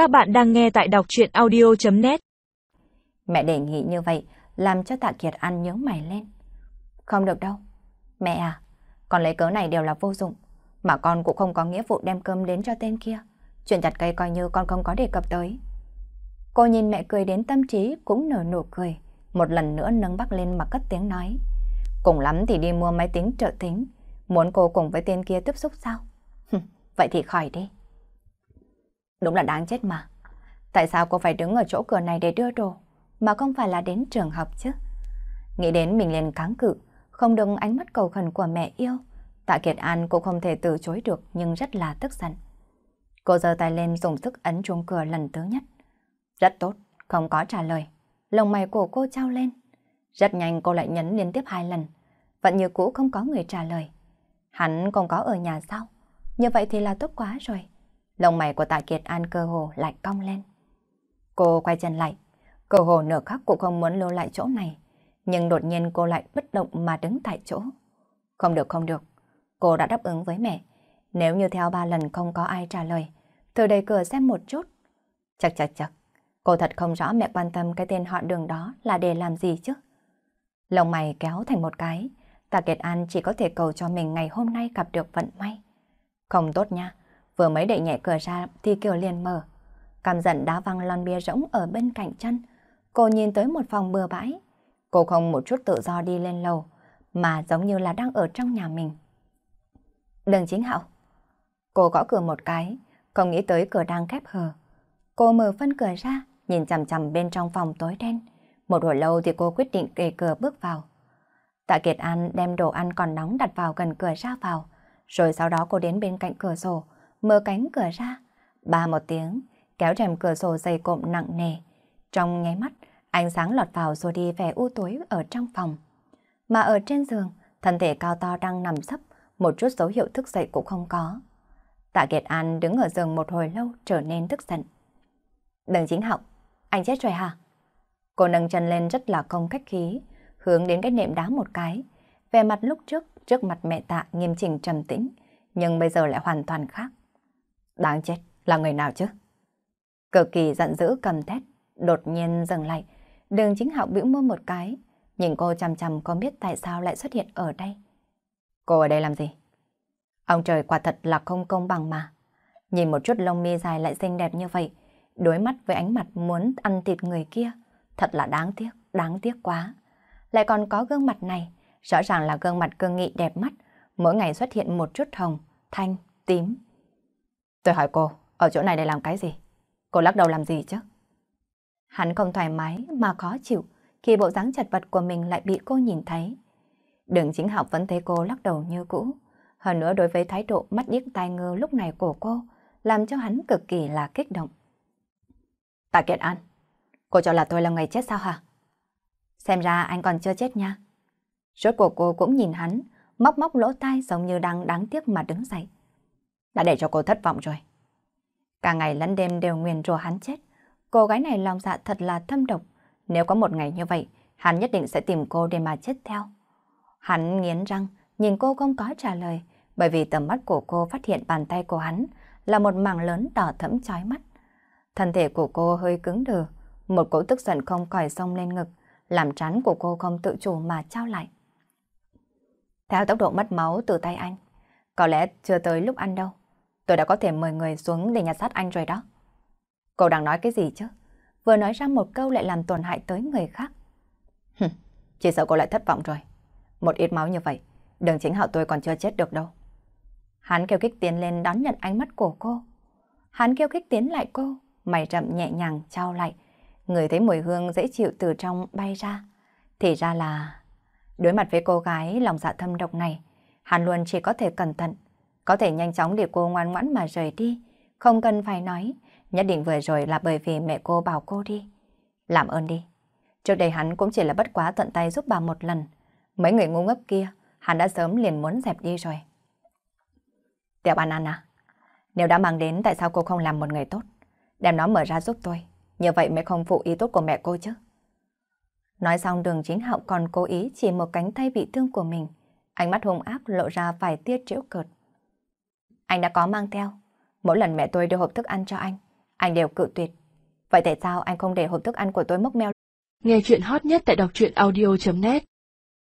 Các bạn đang nghe tại đọc chuyện audio.net Mẹ đề nghị như vậy làm cho Tạ Kiệt ăn nhớ mày lên. Không được đâu. Mẹ à, con lấy cớ này đều là vô dụng. Mà con cũng không có nghĩa vụ đem cơm đến cho tên kia. Chuyện chặt cây coi như con không có đề cập tới. Cô nhìn mẹ cười đến tâm trí cũng nở nụ cười. Một lần nữa nâng bắt lên mà cất tiếng nói. Cùng lắm thì đi mua máy tính trợ tính. Muốn cô cùng với tên kia tiếp xúc sao? vậy thì khỏi đi. Đúng là đáng chết mà. Tại sao cô phải đứng ở chỗ cửa này để đưa đồ, mà không phải là đến trường học chứ? Nghĩ đến mình liền kháng cự, không đừng ánh mắt cầu khẩn của mẹ yêu. Tạ Kiệt An cũng không thể từ chối được nhưng rất là tức giận. Cô giơ tay lên dùng sức ấn chuông cửa lần thứ nhất. Rất tốt, không có trả lời. Lồng mày của cô trao lên. Rất nhanh cô lại nhấn liên tiếp hai lần. Vẫn như cũ không có người trả lời. Hắn còn có ở nhà sao? Như vậy thì là tốt quá rồi. Lông mày của Tạ Kiệt An cơ hồ lại cong lên. Cô quay chân lại. Cơ hồ nửa khắc cũng không muốn lưu lại chỗ này. Nhưng đột nhiên cô lại bất động mà đứng tại chỗ. Không được không được. Cô đã đáp ứng với mẹ. Nếu như theo ba lần không có ai trả lời, thử đẩy cửa xem một chút. Chật chật chật. Cô thật không rõ mẹ quan tâm cái tên họ đường đó là để làm gì chứ. Lông mày kéo thành một cái. Tạ Kiệt An chỉ có thể cầu cho mình ngày hôm nay gặp được vận may. Không tốt nha, vừa mới đẩy nhẹ cửa ra thì Kiều liền mở. Cam giận đá văng lon bia rỗng ở bên cạnh chân. Cô nhìn tới một phòng bừa bãi. Cô không một chút tự do đi lên lầu, mà giống như là đang ở trong nhà mình. Đường chính hậu Cô gõ cửa một cái, không nghĩ tới cửa đang khép hờ. Cô mở phân cửa ra, nhìn chằm chằm bên trong phòng tối đen. Một hồi lâu thì cô quyết định kề cửa bước vào. Tạ Kiệt An đem đồ ăn còn nóng đặt vào gần cửa ra vào. Rồi sau đó cô đến bên cạnh cửa sổ, mở cánh cửa ra. Ba một tiếng, kéo rèm cửa sổ dày cộm nặng nề. Trong nháy mắt, ánh sáng lọt vào rồi đi về u tối ở trong phòng. Mà ở trên giường, thân thể cao to đang nằm sấp, một chút dấu hiệu thức dậy cũng không có. Tạ Kiệt An đứng ở giường một hồi lâu trở nên tức giận. Đừng chính học, anh chết rồi hả? Cô nâng chân lên rất là không khách khí, hướng đến cái nệm đá một cái. Về mặt lúc trước, trước mặt mẹ tạ nghiêm chỉnh trầm tĩnh, nhưng bây giờ lại hoàn toàn khác. Đáng chết, là người nào chứ? Cực kỳ giận dữ cầm thét, đột nhiên dừng lại. Đường chính hạo bĩu môi một cái, nhìn cô chằm chằm có biết tại sao lại xuất hiện ở đây. Cô ở đây làm gì? Ông trời quả thật là không công bằng mà. Nhìn một chút lông mi dài lại xinh đẹp như vậy, đối mắt với ánh mặt muốn ăn thịt người kia, thật là đáng tiếc, đáng tiếc quá. Lại còn có gương mặt này, rõ ràng là gương mặt cương nghị đẹp mắt, mỗi ngày xuất hiện một chút hồng, thanh, tím. Tôi hỏi cô, ở chỗ này để làm cái gì? Cô lắc đầu làm gì chứ? Hắn không thoải mái mà khó chịu khi bộ dáng chật vật của mình lại bị cô nhìn thấy. Đường chính học vẫn thấy cô lắc đầu như cũ. Hơn nữa đối với thái độ mắt điếc tai ngơ lúc này của cô, làm cho hắn cực kỳ là kích động. Tạ Kiệt An, cô cho là tôi là người chết sao hả? Xem ra anh còn chưa chết nha. Rốt cuộc cô cũng nhìn hắn, móc móc lỗ tai giống như đang đáng tiếc mà đứng dậy. Đã để cho cô thất vọng rồi. Cả ngày lẫn đêm đều nguyền rủa hắn chết. Cô gái này lòng dạ thật là thâm độc. Nếu có một ngày như vậy, hắn nhất định sẽ tìm cô để mà chết theo. Hắn nghiến răng, nhìn cô không có trả lời, bởi vì tầm mắt của cô phát hiện bàn tay của hắn là một mảng lớn đỏ thẫm chói mắt. Thân thể của cô hơi cứng đờ, một cỗ tức giận không còi sông lên ngực, làm trán của cô không tự chủ mà trao lại. Theo tốc độ mất máu từ tay anh, có lẽ chưa tới lúc ăn đâu. Tôi đã có thể mời người xuống để nhặt sát anh rồi đó. Cô đang nói cái gì chứ? Vừa nói ra một câu lại làm tổn hại tới người khác. Hừm, chỉ sợ cô lại thất vọng rồi. Một ít máu như vậy, đường chính hạo tôi còn chưa chết được đâu. Hắn kêu kích tiến lên đón nhận ánh mắt của cô. Hắn kêu kích tiến lại cô, mày rậm nhẹ nhàng trao lại. Người thấy mùi hương dễ chịu từ trong bay ra. Thì ra là... Đối mặt với cô gái lòng dạ thâm độc này, hắn luôn chỉ có thể cẩn thận, có thể nhanh chóng để cô ngoan ngoãn mà rời đi. Không cần phải nói, nhất định vừa rồi là bởi vì mẹ cô bảo cô đi. Làm ơn đi. Trước đây hắn cũng chỉ là bất quá tận tay giúp bà một lần. Mấy người ngu ngốc kia, hắn đã sớm liền muốn dẹp đi rồi. Tiểu An An à, nếu đã mang đến tại sao cô không làm một người tốt? Đem nó mở ra giúp tôi, như vậy mới không phụ ý tốt của mẹ cô chứ. Nói xong đường chính hậu còn cố ý chỉ một cánh tay bị thương của mình. Ánh mắt hung ác lộ ra vài tia trĩu cợt. Anh đã có mang theo. Mỗi lần mẹ tôi đưa hộp thức ăn cho anh, anh đều cự tuyệt. Vậy tại sao anh không để hộp thức ăn của tôi mốc meo? Nghe chuyện hot nhất tại đọc truyện audio.net